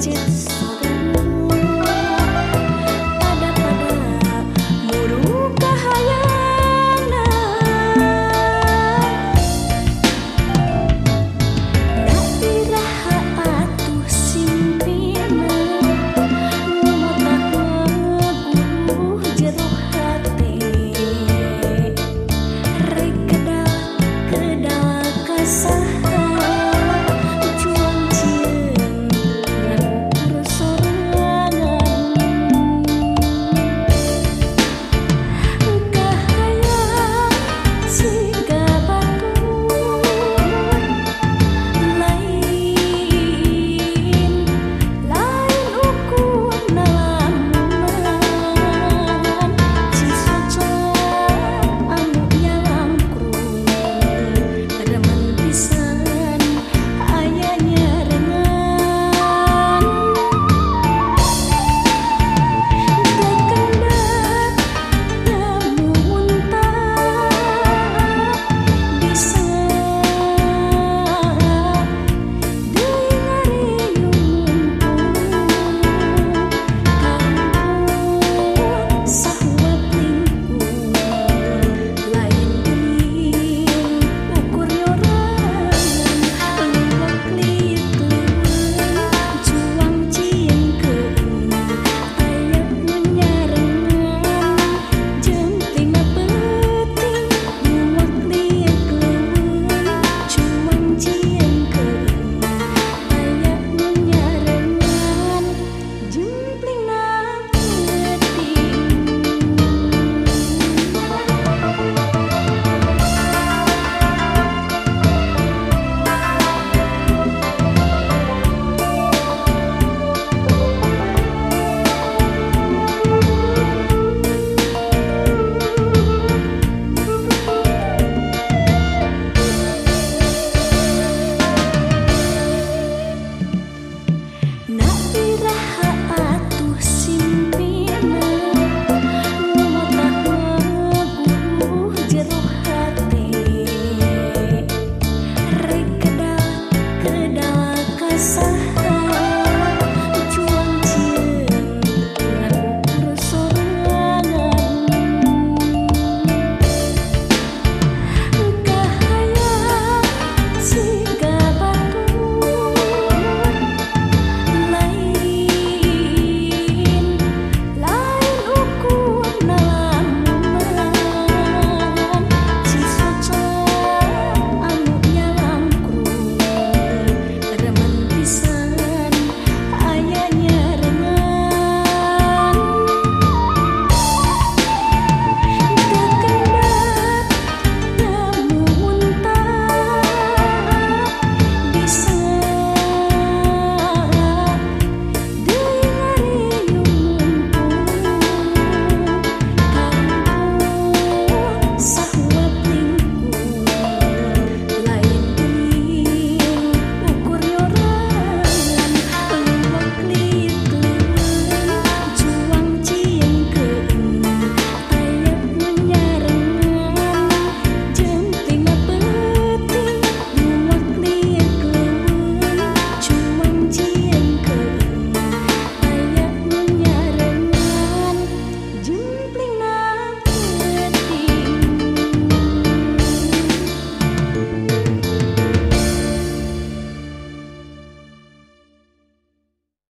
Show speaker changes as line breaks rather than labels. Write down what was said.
chết the sun.